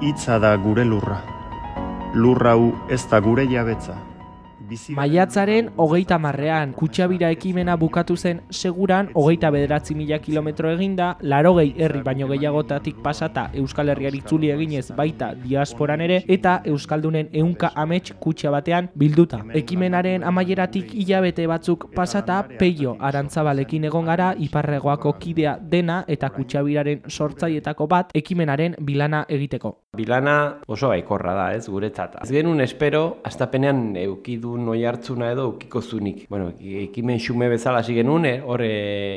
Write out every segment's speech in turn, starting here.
hitza da gure lurra. Lurra hau ez da gure jabetza. Bizi Maiatzaren hogeita marrean, kutxabira ekimena bukatu zen seguran, hogeita bederatzi mila kilometro eginda, larogei herri baino gehiagotatik pasata Euskal Herriari itzuli eginez baita diasporan ere, eta Euskaldunen ehunka amets kutxa batean bilduta. Ekimenaren amaieratik hilabete batzuk pasata, peio arantzabalekin egon gara, iparregoako kidea dena eta kutxabiraren sortzaietako bat ekimenaren bilana egiteko. Bilana oso baikorra da, ez, guretzat. Ez genuen espero, astapenean eukidun oi hartzuna edo eukiko zunik. Bueno, ekimen xume bezala hasi genuen, eh, hor e,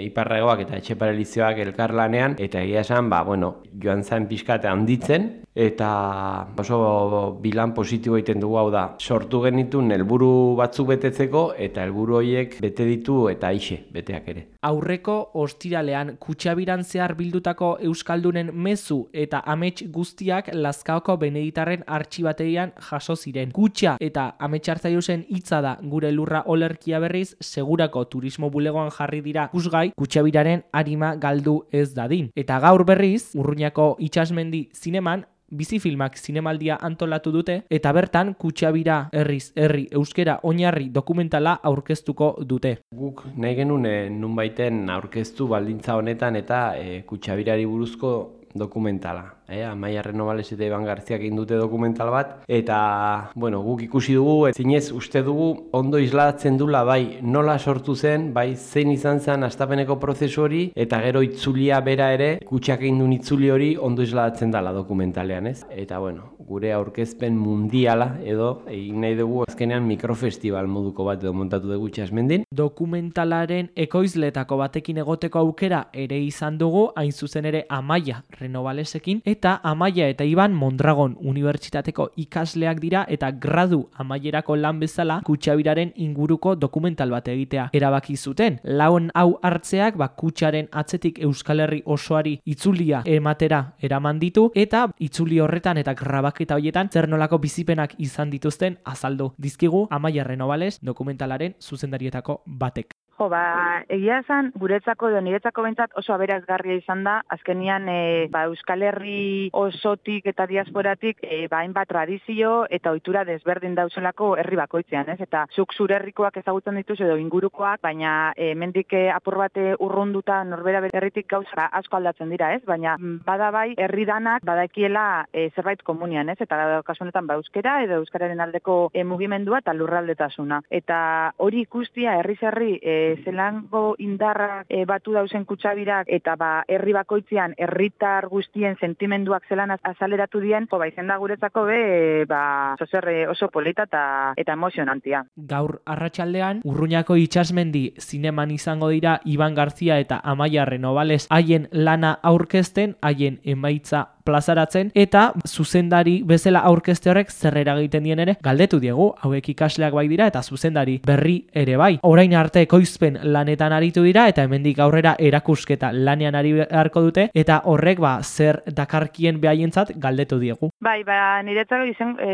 iparregoak eta etxe paralizioak elkarlanean, eta egia esan, ba, bueno, joan zain pixkate handitzen, eta oso bilan positibo egiten dugu hau da. Sortu genitun helburu batzuk betetzeko, eta helburu horiek bete ditu eta aixe, beteak ere. Aurreko ostiralean kutxabiran zehar bildutako Euskaldunen mezu eta amets guztiak Lazkaoko Beneditarren artxibategian jaso ziren. Kutxa eta ametxartzaiusen hitza da gure lurra olerkia berriz segurako turismo bulegoan jarri dira kusgai kutxabiraren arima galdu ez dadin. Eta gaur berriz, urruñako itxasmendi zineman, bizi filmak zinemaldia antolatu dute eta bertan kutxabira herriz herri euskera oinarri dokumentala aurkeztuko dute. Guk nahi genuen e, nunbaiten aurkeztu baldintza honetan eta e, kutxabirari buruzko dokumentala. Eh, Amaia Renovales eta Iban Garziak egin dute dokumental bat eta bueno, guk ikusi dugu zinez uste dugu ondo islatzen dula bai nola sortu zen, bai zein izan zen astapeneko prozesu hori eta gero itzulia bera ere kutsak egin duen itzuli hori ondo islatzen dela dokumentalean, ez? Eta bueno, gure aurkezpen mundiala edo egin nahi dugu azkenean mikrofestival moduko bat edo montatu dugu itxasmendin. Dokumentalaren ekoizletako batekin egoteko aukera ere izan dugu, hain zuzen ere Amaia Renovalesekin eta Amaia eta Iban Mondragon Unibertsitateko ikasleak dira eta gradu amaierako lan bezala kutxabiraren inguruko dokumental bat egitea erabaki zuten. Laun hau hartzeak ba, kutsaren atzetik Euskal Herri osoari itzulia ematera eraman ditu eta itzuli horretan eta grabaketa horietan zer nolako bizipenak izan dituzten azaldu. Dizkigu Amaia Renovales dokumentalaren zuzendarietako batek. Jo, ba, egia esan, guretzako edo niretzako bentsat oso aberazgarria izan da, azkenian e, ba, Euskal Herri osotik eta diasporatik e, ba, hainbat tradizio eta ohitura desberdin dauzelako herri bakoitzean, ez? Eta zuk zure herrikoak ezagutzen dituz edo ingurukoak, baina e, mendik e, apur bate urrunduta norbera herritik gauza asko aldatzen dira, ez? Baina mm, bada bai, herri danak badakiela e, zerbait komunian, ez? Eta kasu honetan ba, euskera edo euskararen aldeko e, mugimendua eta lurraldetasuna. Eta hori ikustia herri herri e, zelango indarra e, batu dauzen kutsabirak eta ba herri bakoitzean herritar guztien sentimenduak zelan azaleratu dien, ba izen da guretzako be ba oso oso polita eta eta emozionantia. Gaur arratsaldean Urruñako itsasmendi zineman izango dira Iban Garzia eta Amaia Renovales haien lana aurkezten, haien emaitza plazaratzen eta zuzendari bezala aurkezte horrek zer eragiten dien ere galdetu diegu. Hauek ikasleak bai dira eta zuzendari berri ere bai. Orain arte ekoizpen lanetan aritu dira eta hemendik aurrera erakusketa lanean ari beharko dute eta horrek ba zer dakarkien behaientzat galdetu diegu. Bai ba niretzako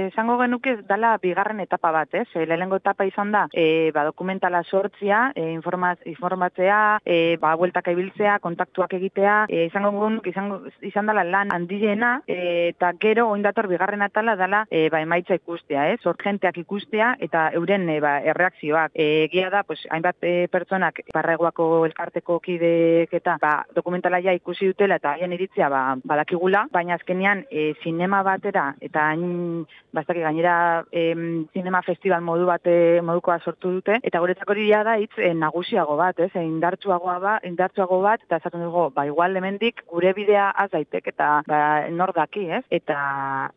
izango genuke dala bigarren etapa bat ez? E, lehenengo etapa izan da e, ba dokumentala sortzia e, informaz, informatzea e, ba bueltak ibiltzea kontaktuak egitea e, izango genuke izango izan dala lan handi handiena eta gero orain dator bigarren atala dala e, ba emaitza ikustea, eh? Sorgenteak ikustea eta euren e, ba erreakzioak. Egia da, pues hainbat e, pertsonak parregoako elkarteko kideek eta ba dokumentala ja ikusi dutela eta haien iritzia ba badakigula, baina azkenean e, sinema batera eta hain bastaki gainera e, sinema festival modu bate modukoa sortu dute eta guretzako hori da hitz e, nagusiago bat, ez? E, indartsuagoa ba, indartsuago bat eta esaten dugu, ba igual hemendik gure bidea az daitek eta ba nor daki, ez? Eta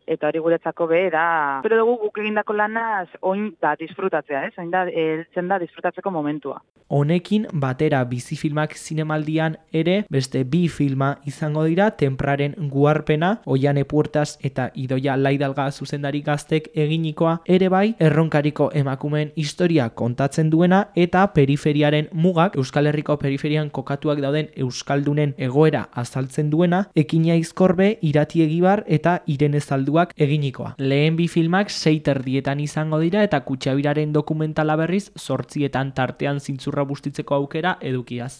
eta hori guretzako be da, pero dugu guk egindako lanaz oin da disfrutatzea, ez? Oin da heltzen da disfrutatzeko momentua. Honekin batera bizi filmak zinemaldian ere beste bi filma izango dira Tempraren guarpena, Oiane Puertas eta Idoia Laidalga zuzendari gaztek eginikoa ere bai erronkariko emakumeen historia kontatzen duena eta periferiaren mugak Euskal Herriko periferian kokatuak dauden Euskaldunen egoera azaltzen duena, ekina izkorbe irati egibar eta irene zalduak eginikoa. Lehen bi filmak seiter dietan izango dira eta kutsabiraren dokumentala berriz sortzietan tartean zintzurra bustitzeko aukera edukiaz.